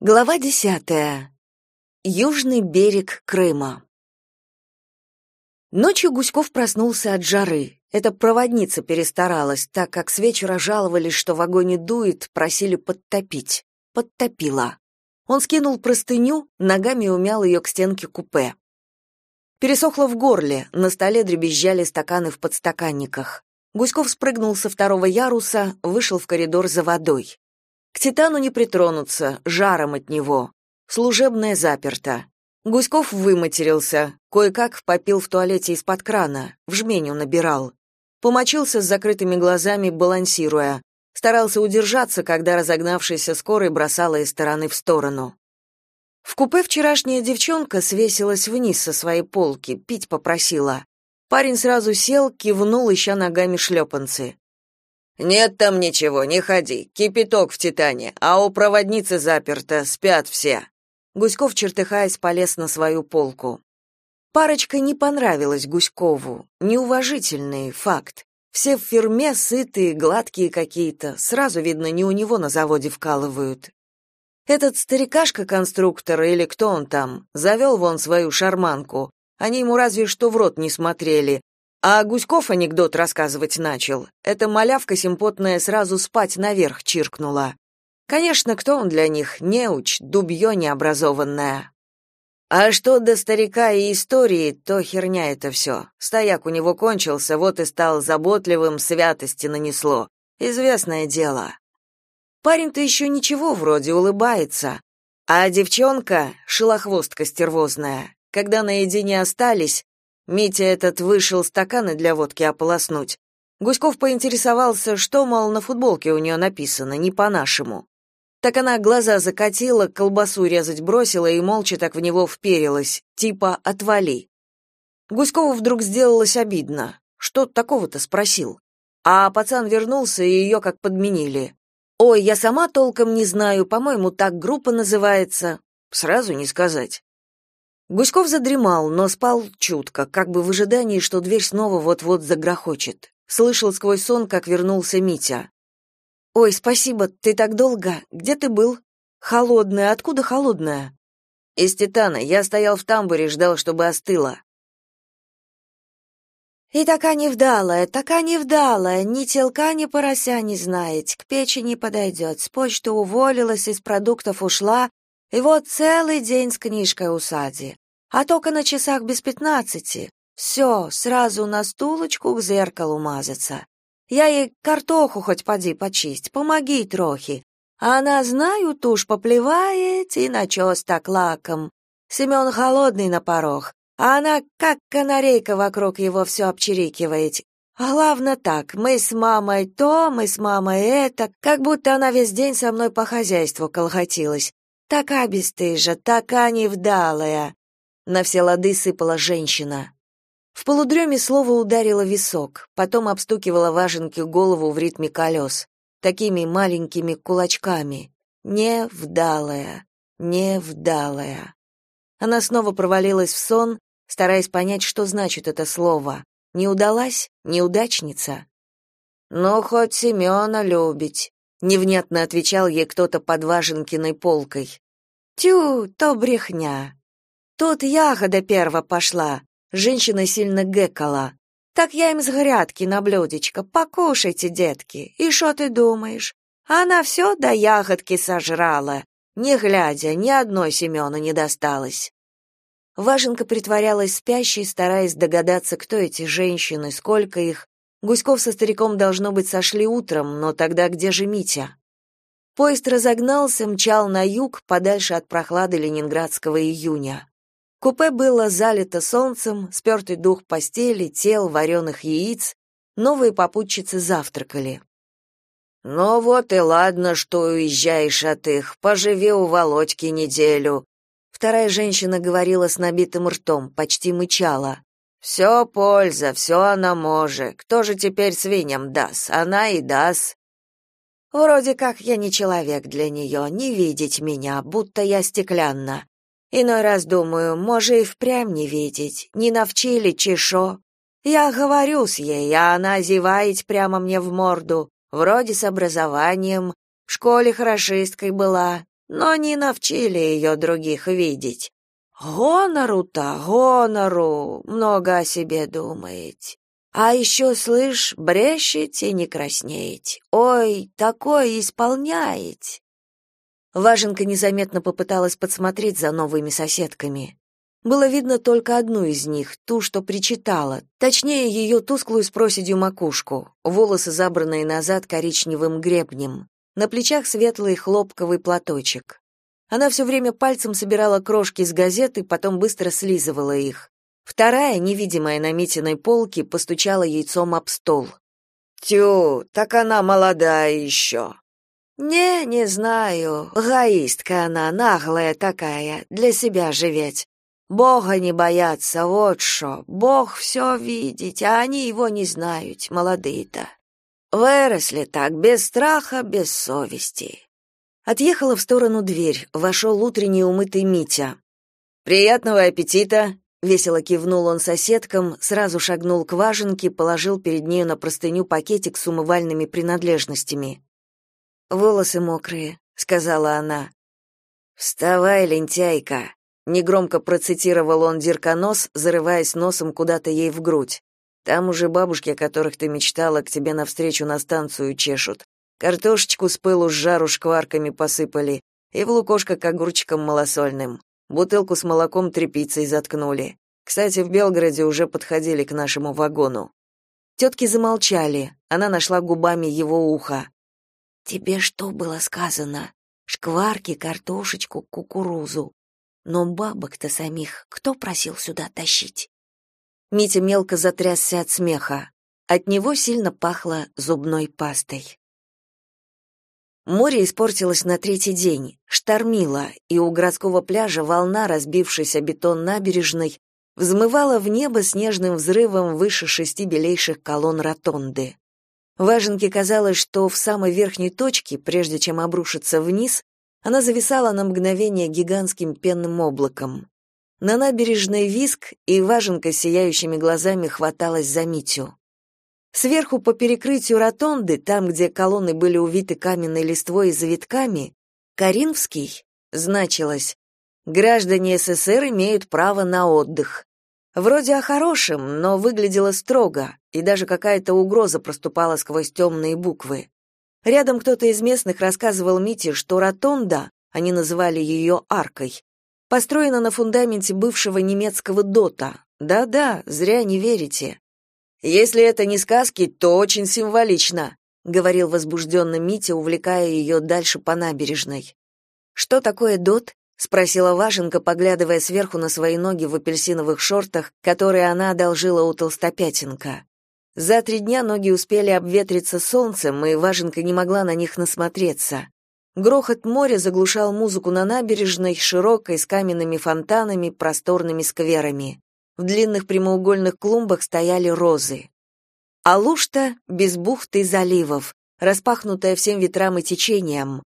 Глава десятая. Южный берег Крыма. Ночью Гуськов проснулся от жары. Эта проводница перестаралась, так как с вечера жаловались, что в вагоне дует, просили подтопить. Подтопила. Он скинул простыню, ногами умял ее к стенке купе. Пересохло в горле, на столе дребезжали стаканы в подстаканниках. Гуськов спрыгнул со второго яруса, вышел в коридор за водой. К Титану не притронуться, жаром от него. Служебное заперто. Гуськов выматерился, кое-как попил в туалете из-под крана, в жменю набирал. Помочился с закрытыми глазами, балансируя. Старался удержаться, когда разогнавшаяся скорой бросала из стороны в сторону. В купе вчерашняя девчонка свесилась вниз со своей полки, пить попросила. Парень сразу сел, кивнул, ища ногами шлепанцы. «Нет там ничего, не ходи. Кипяток в Титане, а у проводницы заперто, спят все». Гуськов, чертыхаясь, полез на свою полку. Парочка не понравилась Гуськову. Неуважительный факт. Все в фирме сытые, гладкие какие-то. Сразу видно, не у него на заводе вкалывают. Этот старикашка-конструктор, или кто он там, завел вон свою шарманку. Они ему разве что в рот не смотрели, а Гуськов анекдот рассказывать начал. Эта малявка симпотная сразу спать наверх чиркнула. Конечно, кто он для них? Неуч, дубье необразованное. А что до старика и истории, то херня это все. Стояк у него кончился, вот и стал заботливым, святости нанесло. Известное дело. Парень-то еще ничего вроде улыбается. А девчонка — шелохвостка стервозная. Когда наедине остались, Митя этот вышел стаканы для водки ополоснуть. Гуськов поинтересовался, что, мол, на футболке у нее написано, не по-нашему. Так она глаза закатила, колбасу резать бросила и молча так в него вперилась, типа «отвали». Гуськову вдруг сделалось обидно. Что такого-то спросил? А пацан вернулся, и ее как подменили. «Ой, я сама толком не знаю, по-моему, так группа называется». Сразу не сказать. Гуськов задремал, но спал чутко, как бы в ожидании, что дверь снова вот-вот загрохочет. Слышал сквозь сон, как вернулся Митя. «Ой, спасибо, ты так долго. Где ты был?» «Холодная. Откуда холодная?» «Из Титана. Я стоял в тамбуре, ждал, чтобы остыло». «И така невдалая, така невдалая, ни телка, ни порося не знает, к печи не подойдет, с почты уволилась, из продуктов ушла, и вот целый день с книжкой у Сади. А только на часах без пятнадцати. Все, сразу на стулочку к зеркалу мазаться. Я ей картоху хоть поди почисть, помоги трохи. А она, знаю, тушь поплевает и начес так лаком. Семен холодный на порог, а она как канарейка вокруг его все обчирикивает. А главное так, мы с мамой то, мы с мамой это, как будто она весь день со мной по хозяйству колхотилась. Така бесстыжа, така невдалая. На все лады сыпала женщина. В полудреме слово ударило висок, потом обстукивало важенки голову в ритме колес, такими маленькими кулачками. Невдалая, невдалая. Она снова провалилась в сон, стараясь понять, что значит это слово. Не удалась? Неудачница? «Ну, хоть Семена любить», невнятно отвечал ей кто-то под Важенкиной полкой. Тю, то брехня. Тут ягода перва пошла. Женщина сильно гэкала. Так я им с грядки на блюдечко. Покушайте, детки. И что ты думаешь? Она все до ягодки сожрала. Не глядя, ни одной Семену не досталось. Важенка притворялась спящей, стараясь догадаться, кто эти женщины, сколько их, Гуськов со стариком, должно быть, сошли утром, но тогда где же Митя? Поезд разогнался, мчал на юг, подальше от прохлады ленинградского июня. Купе было залито солнцем, спертый дух постели, тел, вареных яиц, новые попутчицы завтракали. «Ну вот и ладно, что уезжаешь от их, поживи у Володьки неделю». Вторая женщина говорила с набитым ртом, почти мычала. Все польза, все она может. Кто же теперь свиньям даст? Она и даст. Вроде как я не человек для нее, не видеть меня, будто я стеклянна. Иной раз думаю, может и впрямь не видеть, не навчили чешо. Я говорю с ей, а она зевает прямо мне в морду, вроде с образованием, в школе хорошисткой была, но не навчили ее других видеть. Гонору-то, гонору, много о себе думает. А еще, слышь, брешет и не краснеет. Ой, такое исполняет. Важенка незаметно попыталась подсмотреть за новыми соседками. Было видно только одну из них, ту, что причитала, точнее, ее тусклую с проседью макушку, волосы забранные назад коричневым гребнем, на плечах светлый хлопковый платочек. Она все время пальцем собирала крошки с газеты, потом быстро слизывала их. Вторая, невидимая на Митиной полке, постучала яйцом об стол. «Тю, так она молодая еще». «Не, не знаю. Гаистка она, наглая такая, для себя живеть. Бога не боятся, вот что. Бог все видит, а они его не знают, молодые-то. Выросли так, без страха, без совести». Отъехала в сторону дверь, вошел утренний умытый Митя. «Приятного аппетита!» Весело кивнул он соседкам, сразу шагнул к важенке, положил перед нею на простыню пакетик с умывальными принадлежностями. «Волосы мокрые», — сказала она. «Вставай, лентяйка», — негромко процитировал он Дирконос, зарываясь носом куда-то ей в грудь. «Там уже бабушки, о которых ты мечтала, к тебе навстречу на станцию чешут. Картошечку с пылу с жару шкварками посыпали и в лукошко к огурчикам малосольным. Бутылку с молоком тряпицей заткнули. Кстати, в Белгороде уже подходили к нашему вагону. Тетки замолчали. Она нашла губами его ухо. Тебе что было сказано? Шкварки, картошечку, кукурузу. Но бабок-то самих кто просил сюда тащить? Митя мелко затрясся от смеха. От него сильно пахло зубной пастой. Море испортилось на третий день, штормило, и у городского пляжа волна, разбившись о бетон набережной, взмывала в небо снежным взрывом выше шести белейших колонн ротонды. Важенке казалось, что в самой верхней точке, прежде чем обрушиться вниз, она зависала на мгновение гигантским пенным облаком. На набережной виск, и Важенка сияющими глазами хваталась за Митю. Сверху по перекрытию ротонды, там, где колонны были увиты каменной листвой и завитками, Каринский значилось «Граждане СССР имеют право на отдых». Вроде о хорошем, но выглядело строго, и даже какая-то угроза проступала сквозь темные буквы. Рядом кто-то из местных рассказывал Мите, что ротонда, они называли ее аркой, построена на фундаменте бывшего немецкого дота. Да-да, зря не верите. Если это не сказки, то очень символично, говорил возбужденно Митя, увлекая ее дальше по набережной. Что такое дот? спросила Вашенко, поглядывая сверху на свои ноги в апельсиновых шортах, которые она одолжила у толстопятинка. За три дня ноги успели обветриться солнцем, и Важенка не могла на них насмотреться. Грохот моря заглушал музыку на набережной, широкой, с каменными фонтанами, просторными скверами. В длинных прямоугольных клумбах стояли розы. Алушта без бухты и заливов, распахнутая всем ветрам и течениям.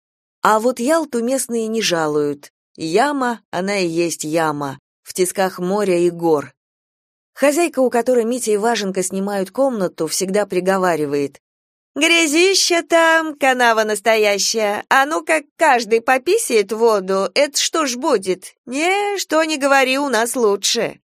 А вот Ялту местные не жалуют. Яма, она и есть яма, в тисках моря и гор. Хозяйка, у которой Митя и Важенка снимают комнату, всегда приговаривает. «Грязища там, канава настоящая. А ну как каждый пописает воду, это что ж будет? Не, что не говори, у нас лучше».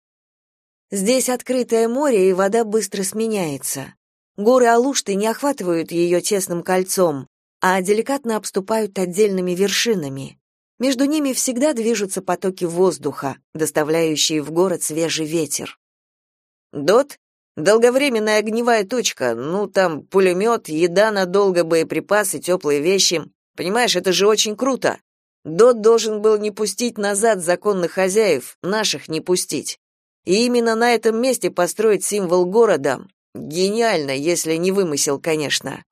Здесь открытое море, и вода быстро сменяется. Горы Алушты не охватывают ее тесным кольцом, а деликатно обступают отдельными вершинами. Между ними всегда движутся потоки воздуха, доставляющие в город свежий ветер. Дот — долговременная огневая точка, ну, там пулемет, еда надолго, боеприпасы, теплые вещи. Понимаешь, это же очень круто. Дот должен был не пустить назад законных хозяев, наших не пустить. И именно на этом месте построить символ города. Гениально, если не вымысел, конечно.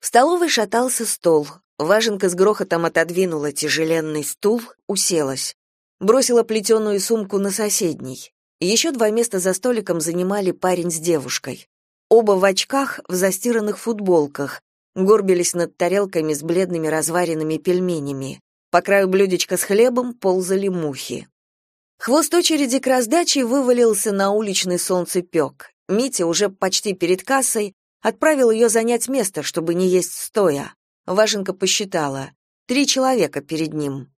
В столовой шатался стол. Важенка с грохотом отодвинула тяжеленный стул, уселась. Бросила плетеную сумку на соседний. Еще два места за столиком занимали парень с девушкой. Оба в очках, в застиранных футболках, горбились над тарелками с бледными разваренными пельменями. По краю блюдечка с хлебом ползали мухи. Хвост очереди к раздаче вывалился на уличный солнцепек. Митя уже почти перед кассой отправил ее занять место, чтобы не есть стоя. Важенка посчитала. Три человека перед ним.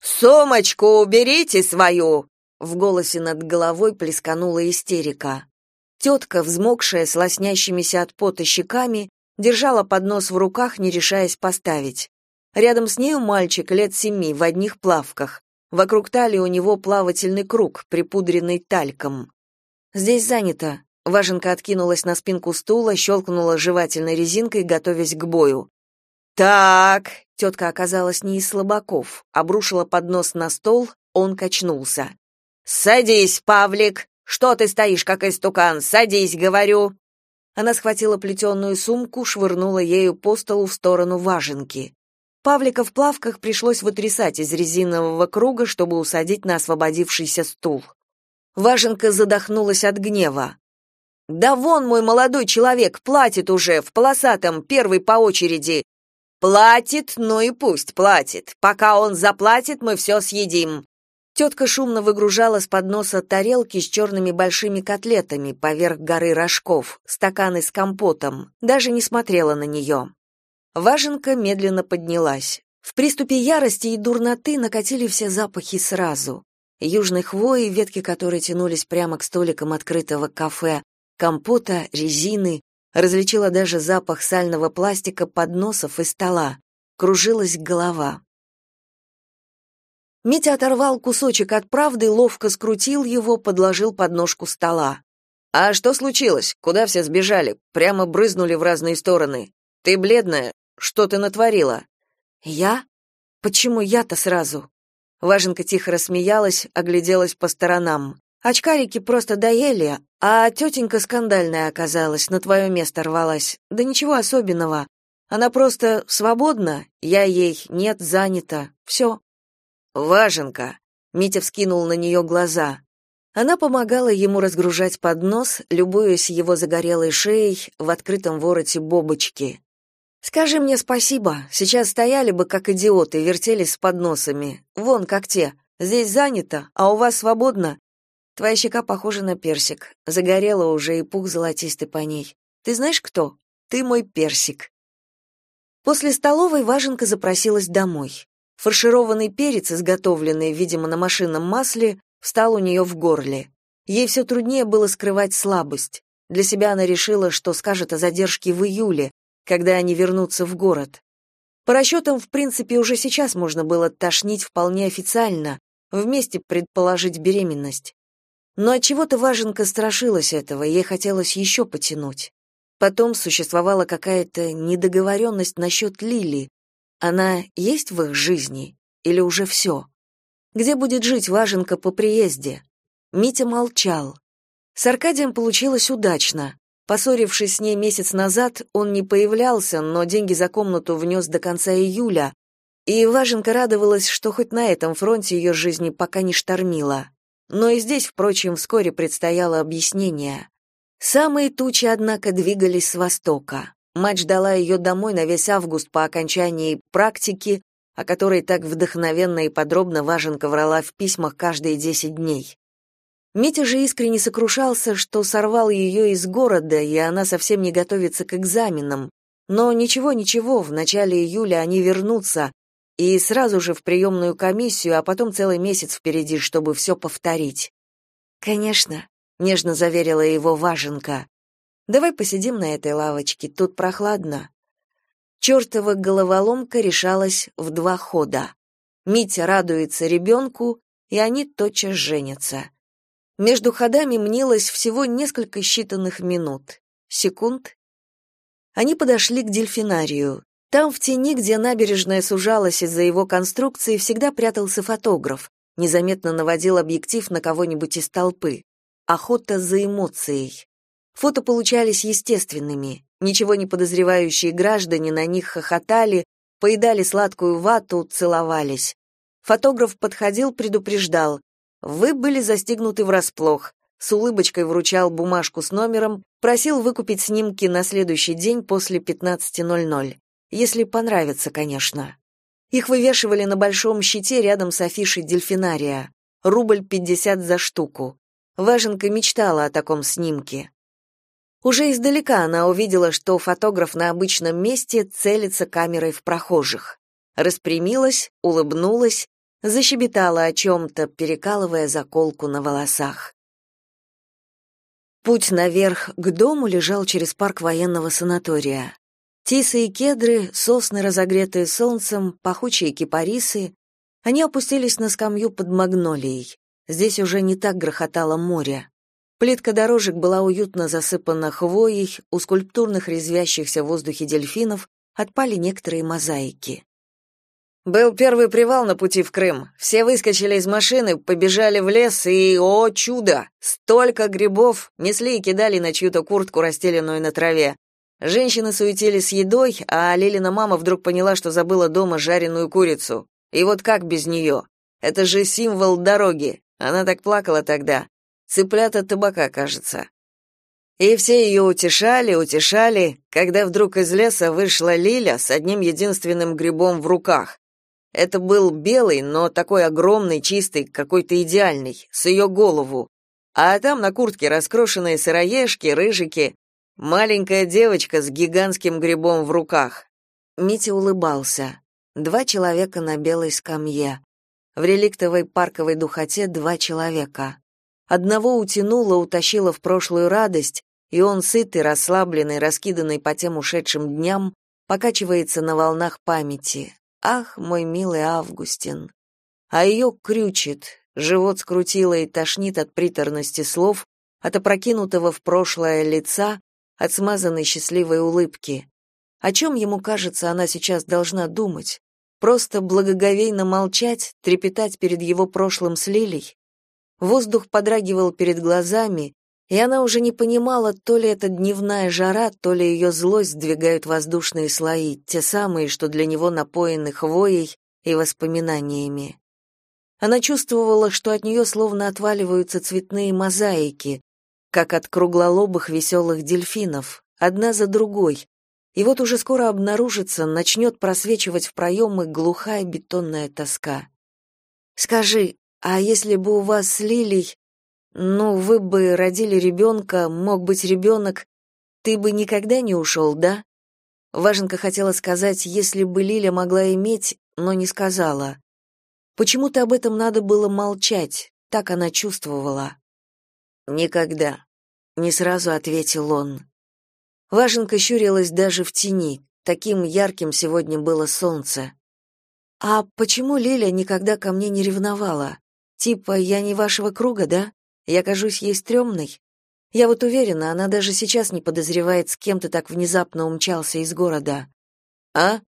«Сумочку уберите свою!» В голосе над головой плесканула истерика. Тетка, взмокшая, с лоснящимися от пота щеками, держала поднос в руках, не решаясь поставить. Рядом с нею мальчик лет семи в одних плавках. Вокруг талии у него плавательный круг, припудренный тальком. «Здесь занято». Важенка откинулась на спинку стула, щелкнула жевательной резинкой, готовясь к бою. «Так», — тетка оказалась не из слабаков, обрушила поднос на стол, он качнулся. «Садись, Павлик! Что ты стоишь, как истукан? Садись, говорю!» Она схватила плетеную сумку, швырнула ею по столу в сторону важенки. Павлика в плавках пришлось вытрясать из резинового круга, чтобы усадить на освободившийся стул. Важенка задохнулась от гнева. «Да вон мой молодой человек платит уже, в полосатом, первый по очереди. Платит, ну и пусть платит. Пока он заплатит, мы все съедим. Тетка шумно выгружала с подноса тарелки с черными большими котлетами поверх горы рожков, стаканы с компотом, даже не смотрела на нее. Важенка медленно поднялась. В приступе ярости и дурноты накатили все запахи сразу. Южной хвои, ветки которой тянулись прямо к столикам открытого кафе, компота, резины, Различила даже запах сального пластика подносов и стола. Кружилась голова. Митя оторвал кусочек от правды, ловко скрутил его, подложил под ножку стола. «А что случилось? Куда все сбежали? Прямо брызнули в разные стороны. Ты бледная? Что ты натворила?» «Я? Почему я-то сразу?» Важенка тихо рассмеялась, огляделась по сторонам. Очкарики просто доели, а тетенька скандальная оказалась, на твое место рвалась. Да ничего особенного. Она просто свободна, я ей нет, занята. Все. Важенка. Митя вскинул на нее глаза. Она помогала ему разгружать поднос, любуясь его загорелой шеей в открытом вороте бобочки. Скажи мне спасибо. Сейчас стояли бы как идиоты, вертелись с подносами. Вон как те. Здесь занято, а у вас свободно. Твоя щека похожа на персик. Загорела уже и пух золотистый по ней. Ты знаешь кто? Ты мой персик. После столовой Важенка запросилась домой. Фаршированный перец, изготовленный, видимо, на машинном масле, встал у нее в горле. Ей все труднее было скрывать слабость. Для себя она решила, что скажет о задержке в июле, когда они вернутся в город. По расчетам, в принципе, уже сейчас можно было тошнить вполне официально, вместе предположить беременность. Но от чего то Важенка страшилась этого, ей хотелось еще потянуть. Потом существовала какая-то недоговоренность насчет Лили. Она есть в их жизни или уже все? Где будет жить Важенка по приезде? Митя молчал. С Аркадием получилось удачно. Поссорившись с ней месяц назад, он не появлялся, но деньги за комнату внес до конца июля, и Важенка радовалась, что хоть на этом фронте ее жизни пока не штормило. Но и здесь, впрочем, вскоре предстояло объяснение. Самые тучи, однако, двигались с востока. Мать ждала ее домой на весь август по окончании практики, о которой так вдохновенно и подробно Важенка врала в письмах каждые десять дней. Митя же искренне сокрушался, что сорвал ее из города, и она совсем не готовится к экзаменам. Но ничего-ничего, в начале июля они вернутся, и сразу же в приемную комиссию, а потом целый месяц впереди, чтобы все повторить. Конечно, нежно заверила его Важенка. Давай посидим на этой лавочке, тут прохладно. Чёртова головоломка решалась в два хода. Митя радуется ребенку, и они тотчас женятся. Между ходами мнилось всего несколько считанных минут, секунд. Они подошли к дельфинарию. Там, в тени, где набережная сужалась из-за его конструкции, всегда прятался фотограф, незаметно наводил объектив на кого-нибудь из толпы. Охота за эмоцией. Фото получались естественными. Ничего не подозревающие граждане на них хохотали, поедали сладкую вату, целовались. Фотограф подходил, предупреждал. «Вы были застигнуты врасплох». С улыбочкой вручал бумажку с номером, просил выкупить снимки на следующий день после 15.00 если понравится, конечно. Их вывешивали на большом щите рядом с афишей дельфинария. Рубль пятьдесят за штуку. Важенка мечтала о таком снимке. Уже издалека она увидела, что фотограф на обычном месте целится камерой в прохожих. распрямилась, улыбнулась, защебетала о чем-то, перекалывая заколку на волосах. Путь наверх к дому лежал через парк военного санатория. Тисы и кедры, сосны, разогретые солнцем, пахучие кипарисы. Они опустились на скамью под магнолией. Здесь уже не так грохотало море. Плитка дорожек была уютно засыпана хвоей, у скульптурных резвящихся в воздухе дельфинов отпали некоторые мозаики. Был первый привал на пути в Крым. Все выскочили из машины, побежали в лес, и, о чудо, столько грибов несли и кидали на чью-то куртку, расстеленную на траве. Женщины суетились с едой, а Лилина мама вдруг поняла, что забыла дома жареную курицу. И вот как без нее? Это же символ дороги. Она так плакала тогда. Цыплята табака, кажется. И все ее утешали, утешали, когда вдруг из леса вышла Лиля с одним единственным грибом в руках. Это был белый, но такой огромный, чистый, какой-то идеальный, с ее голову. А там на куртке раскрошенные сыроежки, рыжики, маленькая девочка с гигантским грибом в руках. Митя улыбался. Два человека на белой скамье. В реликтовой парковой духоте два человека. Одного утянуло, утащило в прошлую радость, и он сытый, расслабленный, раскиданный по тем ушедшим дням, покачивается на волнах памяти. Ах, мой милый Августин. А ее крючит, живот скрутило и тошнит от приторности слов, от опрокинутого в прошлое лица, от смазанной счастливой улыбки. О чем ему кажется, она сейчас должна думать? Просто благоговейно молчать, трепетать перед его прошлым с Лилей? Воздух подрагивал перед глазами, и она уже не понимала, то ли это дневная жара, то ли ее злость сдвигают воздушные слои, те самые, что для него напоены хвоей и воспоминаниями. Она чувствовала, что от нее словно отваливаются цветные мозаики, как от круглолобых веселых дельфинов, одна за другой. И вот уже скоро обнаружится, начнет просвечивать в проемы глухая бетонная тоска. «Скажи, а если бы у вас с Лилей ну, вы бы родили ребенка, мог быть ребенок, ты бы никогда не ушел, да? Важенка хотела сказать, если бы Лиля могла иметь, но не сказала. Почему-то об этом надо было молчать, так она чувствовала. Никогда, не сразу ответил он. Важенка щурилась даже в тени, таким ярким сегодня было солнце. А почему Лиля никогда ко мне не ревновала? Типа, я не вашего круга, да? Я кажусь ей стрёмной. Я вот уверена, она даже сейчас не подозревает, с кем ты так внезапно умчался из города. А?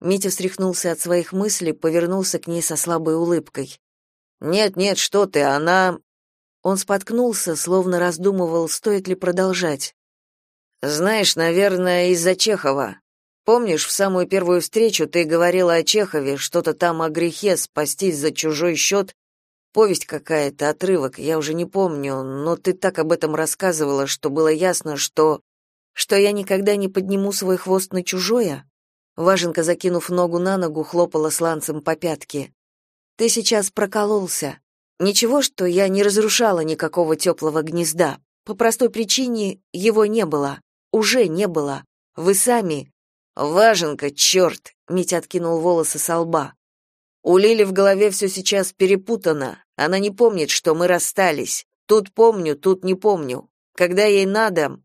Митя встряхнулся от своих мыслей, повернулся к ней со слабой улыбкой. Нет, нет, что ты, она Он споткнулся, словно раздумывал, стоит ли продолжать. Знаешь, наверное, из-за Чехова. Помнишь, в самую первую встречу ты говорила о Чехове, что-то там о грехе спастись за чужой счет Повесть какая-то, отрывок, я уже не помню, но ты так об этом рассказывала, что было ясно, что что я никогда не подниму свой хвост на чужое. Важенка, закинув ногу на ногу, хлопала сланцем по пятке. Ты сейчас прокололся. Ничего, что я не разрушала никакого теплого гнезда. По простой причине его не было. Уже не было. Вы сами. Важенка, черт! Митя откинул волосы со лба. У Лили в голове все сейчас перепутано. Она не помнит, что мы расстались. Тут помню, тут не помню. Когда ей надо...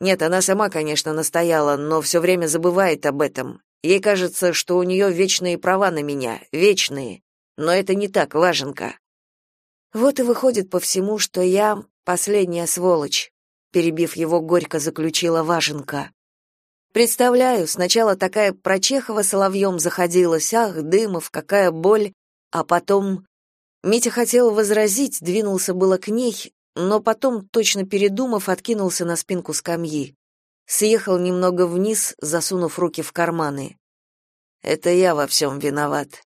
Нет, она сама, конечно, настояла, но все время забывает об этом. Ей кажется, что у нее вечные права на меня, вечные. Но это не так, Важенка. Вот и выходит по всему, что я последняя сволочь, перебив его горько заключила Важенка. Представляю, сначала такая про Чехова соловьем заходилась, ах, Дымов, какая боль, а потом... Митя хотел возразить, двинулся было к ней, но потом, точно передумав, откинулся на спинку скамьи. Съехал немного вниз, засунув руки в карманы. «Это я во всем виноват».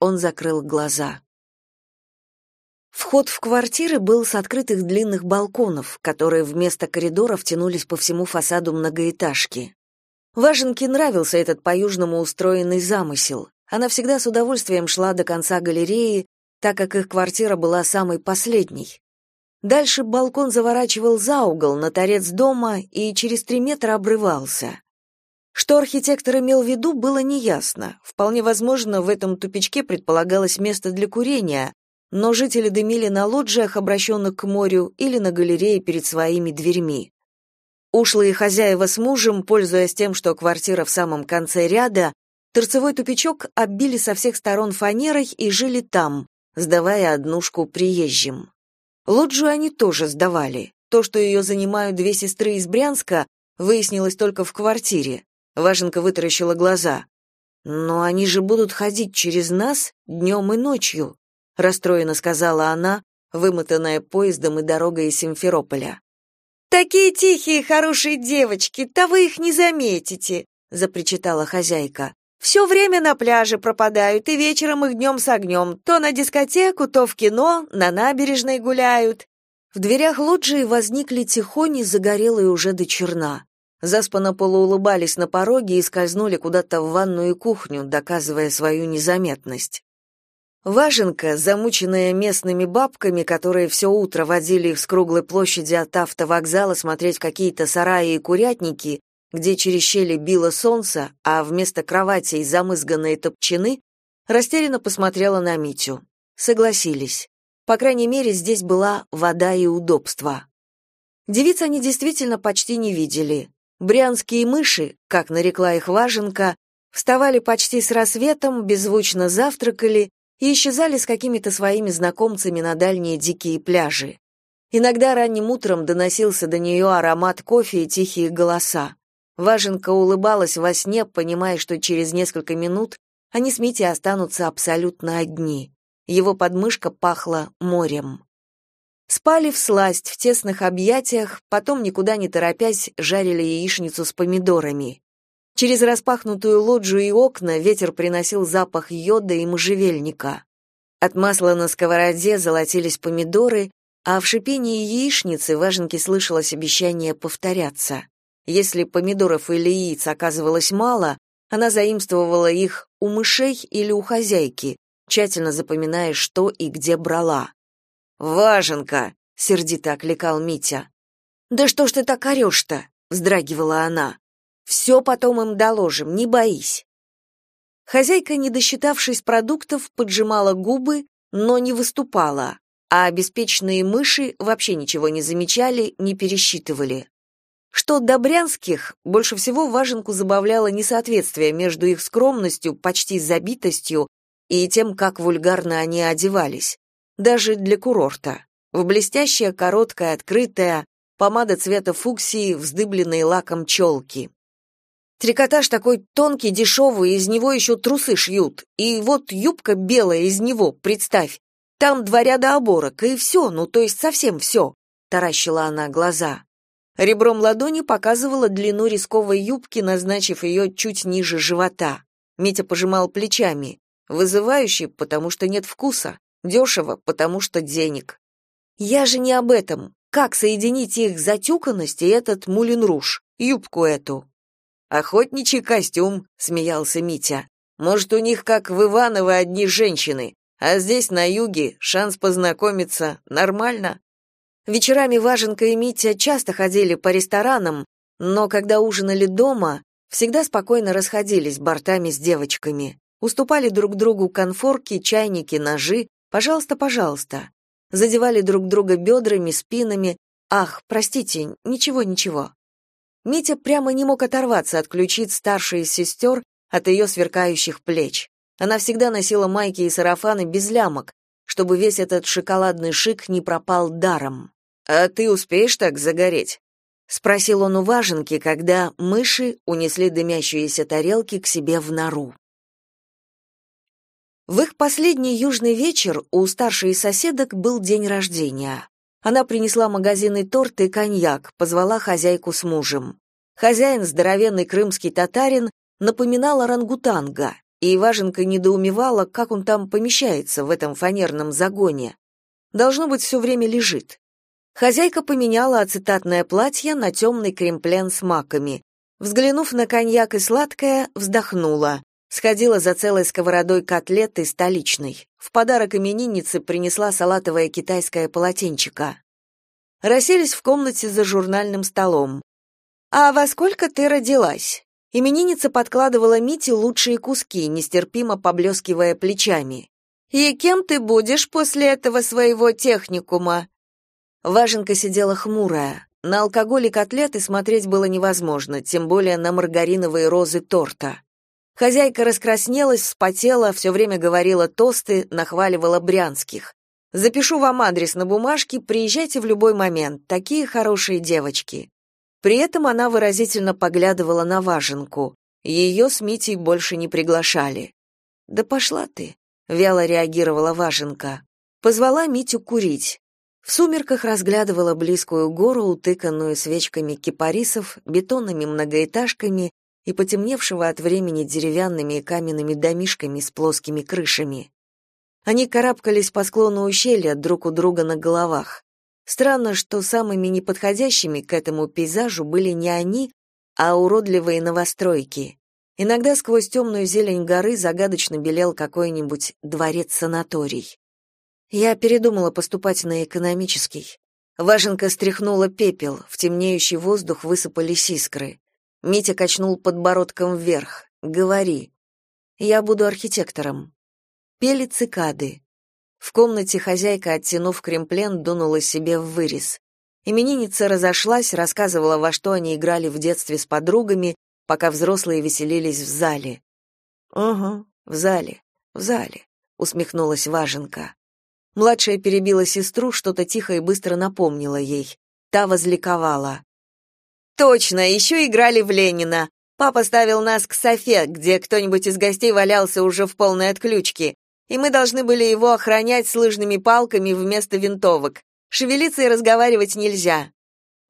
Он закрыл глаза. Вход в квартиры был с открытых длинных балконов, которые вместо коридоров тянулись по всему фасаду многоэтажки. Важенке нравился этот по-южному устроенный замысел. Она всегда с удовольствием шла до конца галереи, так как их квартира была самой последней. Дальше балкон заворачивал за угол на торец дома и через три метра обрывался. Что архитектор имел в виду, было неясно. Вполне возможно, в этом тупичке предполагалось место для курения, но жители дымили на лоджиях, обращенных к морю, или на галерее перед своими дверьми. Ушлые хозяева с мужем, пользуясь тем, что квартира в самом конце ряда, торцевой тупичок оббили со всех сторон фанерой и жили там, сдавая однушку приезжим. Лоджию они тоже сдавали. То, что ее занимают две сестры из Брянска, выяснилось только в квартире. Важенка вытаращила глаза. «Но они же будут ходить через нас днем и ночью», расстроенно сказала она, вымотанная поездом и дорогой из Симферополя. Такие тихие, хорошие девочки-то вы их не заметите, запричитала хозяйка. Все время на пляже пропадают, и вечером их днем с огнем. То на дискотеку, то в кино, на набережной гуляют. В дверях лоджии возникли тихони, загорелые уже до черна. Заспанно полуулыбались на пороге и скользнули куда-то в ванную и кухню, доказывая свою незаметность. Важенка, замученная местными бабками, которые все утро водили их с круглой площади от автовокзала смотреть какие-то сараи и курятники, где через щели било солнце, а вместо кроватей замызганные топчаны, растерянно посмотрела на Митю. Согласились. По крайней мере, здесь была вода и удобство. Девиц они действительно почти не видели. Брянские мыши, как нарекла их Важенка, вставали почти с рассветом, беззвучно завтракали и исчезали с какими-то своими знакомцами на дальние дикие пляжи. Иногда ранним утром доносился до нее аромат кофе и тихие голоса. Важенка улыбалась во сне, понимая, что через несколько минут они с Митей останутся абсолютно одни. Его подмышка пахла морем. Спали в сласть, в тесных объятиях, потом, никуда не торопясь, жарили яичницу с помидорами. Через распахнутую лоджию и окна ветер приносил запах йода и можжевельника. От масла на сковороде золотились помидоры, а в шипении яичницы Важенке слышалось обещание повторяться. Если помидоров или яиц оказывалось мало, она заимствовала их у мышей или у хозяйки, тщательно запоминая, что и где брала. «Важенка!» — сердито окликал Митя. «Да что ж ты так орешь-то?» — вздрагивала она. Все потом им доложим, не боись. Хозяйка, не досчитавшись продуктов, поджимала губы, но не выступала, а обеспеченные мыши вообще ничего не замечали, не пересчитывали. Что до брянских, больше всего важенку забавляло несоответствие между их скромностью, почти забитостью и тем, как вульгарно они одевались, даже для курорта. В блестящее, короткое, открытое, помада цвета фуксии, вздыбленные лаком челки. Трикотаж такой тонкий, дешевый, из него еще трусы шьют. И вот юбка белая из него, представь. Там два ряда оборок, и все, ну то есть совсем все», — таращила она глаза. Ребром ладони показывала длину рисковой юбки, назначив ее чуть ниже живота. Митя пожимал плечами. Вызывающе, потому что нет вкуса. Дешево, потому что денег. Я же не об этом. Как соединить их затюканность и этот мулин-руж, юбку эту? Охотничий костюм, смеялся Митя. Может, у них как в Иваново одни женщины, а здесь на юге шанс познакомиться нормально. Вечерами Важенка и Митя часто ходили по ресторанам, но когда ужинали дома, всегда спокойно расходились бортами с девочками. Уступали друг другу конфорки, чайники, ножи. Пожалуйста, пожалуйста. Задевали друг друга бедрами, спинами. Ах, простите, ничего, ничего. Митя прямо не мог оторваться от ключиц старшей сестер, от ее сверкающих плеч. Она всегда носила майки и сарафаны без лямок, чтобы весь этот шоколадный шик не пропал даром. «А ты успеешь так загореть?» — спросил он у важенки, когда мыши унесли дымящиеся тарелки к себе в нору. В их последний южный вечер у старшей соседок был день рождения. Она принесла магазинный торт и коньяк, позвала хозяйку с мужем. Хозяин, здоровенный крымский татарин, напоминал орангутанга, и Важенка недоумевала, как он там помещается в этом фанерном загоне. Должно быть, все время лежит. Хозяйка поменяла ацетатное платье на темный кремплен с маками. Взглянув на коньяк и сладкое, вздохнула. Сходила за целой сковородой котлеты столичной. В подарок имениннице принесла салатовое китайское полотенчико. Расселись в комнате за журнальным столом. «А во сколько ты родилась?» Именинница подкладывала Мите лучшие куски, нестерпимо поблескивая плечами. «И кем ты будешь после этого своего техникума?» Важенка сидела хмурая. На алкоголь и котлеты смотреть было невозможно, тем более на маргариновые розы торта. Хозяйка раскраснелась, вспотела, все время говорила тосты, нахваливала брянских. «Запишу вам адрес на бумажке, приезжайте в любой момент, такие хорошие девочки». При этом она выразительно поглядывала на Важенку. Ее с Митей больше не приглашали. «Да пошла ты», — вяло реагировала Важенка. Позвала Митю курить. В сумерках разглядывала близкую гору, утыканную свечками кипарисов, бетонными многоэтажками и потемневшего от времени деревянными и каменными домишками с плоскими крышами. Они карабкались по склону ущелья друг у друга на головах. Странно, что самыми неподходящими к этому пейзажу были не они, а уродливые новостройки. Иногда сквозь темную зелень горы загадочно белел какой-нибудь дворец-санаторий. Я передумала поступать на экономический. Важенка стряхнула пепел, в темнеющий воздух высыпались искры. Митя качнул подбородком вверх. «Говори. Я буду архитектором». Пели цикады. В комнате хозяйка, оттянув кремплен, дунула себе в вырез. Именинница разошлась, рассказывала, во что они играли в детстве с подругами, пока взрослые веселились в зале. «Угу, в зале, в зале», — усмехнулась Важенка. Младшая перебила сестру, что-то тихо и быстро напомнила ей. Та возликовала. «Точно, еще играли в Ленина. Папа ставил нас к Софе, где кто-нибудь из гостей валялся уже в полной отключке и мы должны были его охранять с лыжными палками вместо винтовок. Шевелиться и разговаривать нельзя.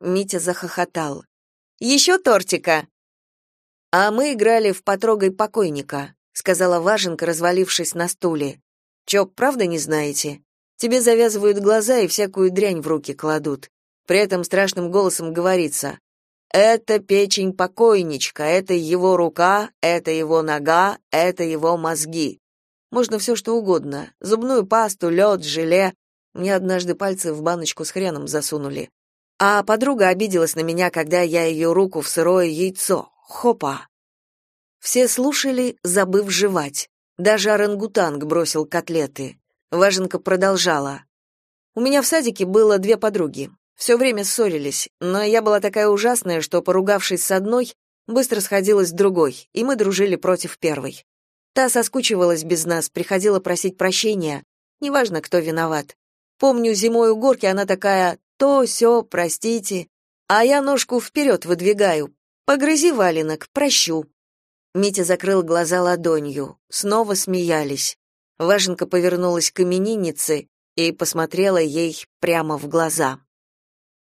Митя захохотал. «Еще тортика. А мы играли в потрогай покойника, сказала Важенка, развалившись на стуле. Чё, правда не знаете? Тебе завязывают глаза и всякую дрянь в руки кладут. При этом страшным голосом говорится: "Это печень покойничка, это его рука, это его нога, это его мозги". Можно все что угодно. Зубную пасту, лед, желе. Мне однажды пальцы в баночку с хреном засунули. А подруга обиделась на меня, когда я ее руку в сырое яйцо. Хопа! Все слушали, забыв жевать. Даже орангутанг бросил котлеты. Важенка продолжала. У меня в садике было две подруги. Все время ссорились, но я была такая ужасная, что, поругавшись с одной, быстро сходилась с другой, и мы дружили против первой. Та соскучивалась без нас, приходила просить прощения. Неважно, кто виноват. Помню, зимой у горки она такая «то, сё, простите». А я ножку вперед выдвигаю. «Погрызи валенок, прощу». Митя закрыл глаза ладонью. Снова смеялись. Важенка повернулась к имениннице и посмотрела ей прямо в глаза.